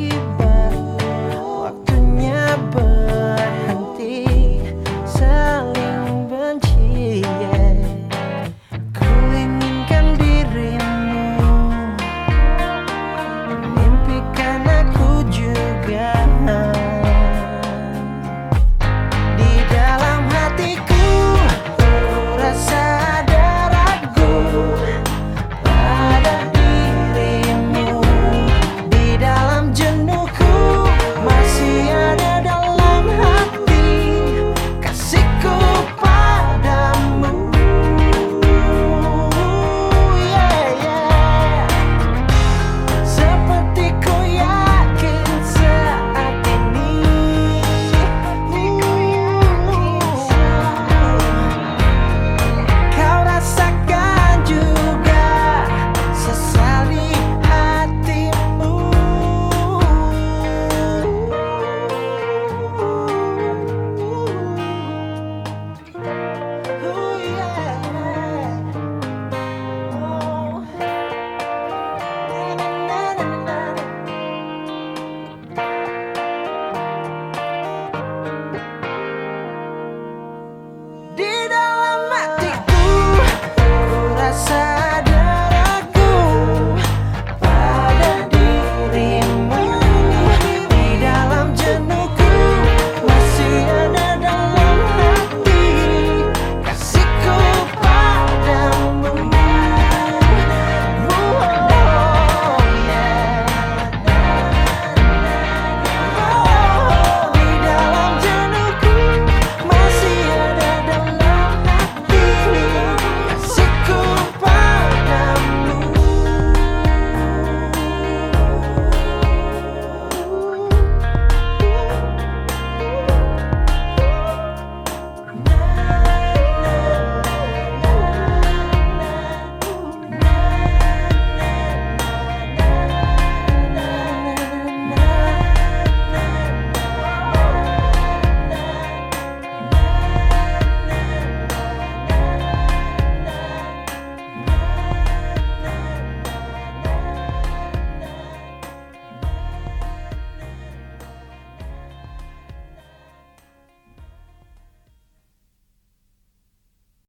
You.